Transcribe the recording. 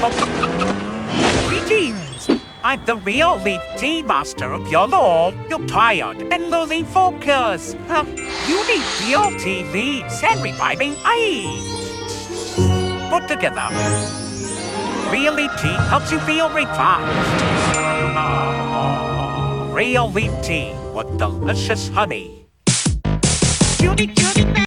Greetings! I'm the real leaf tea master of your law. You're tired and losing focus. Huh? You need real tea leaves and reviving ice. Put together. Real tea helps you feel revived. Real leaf tea with delicious honey. Judy, Judy,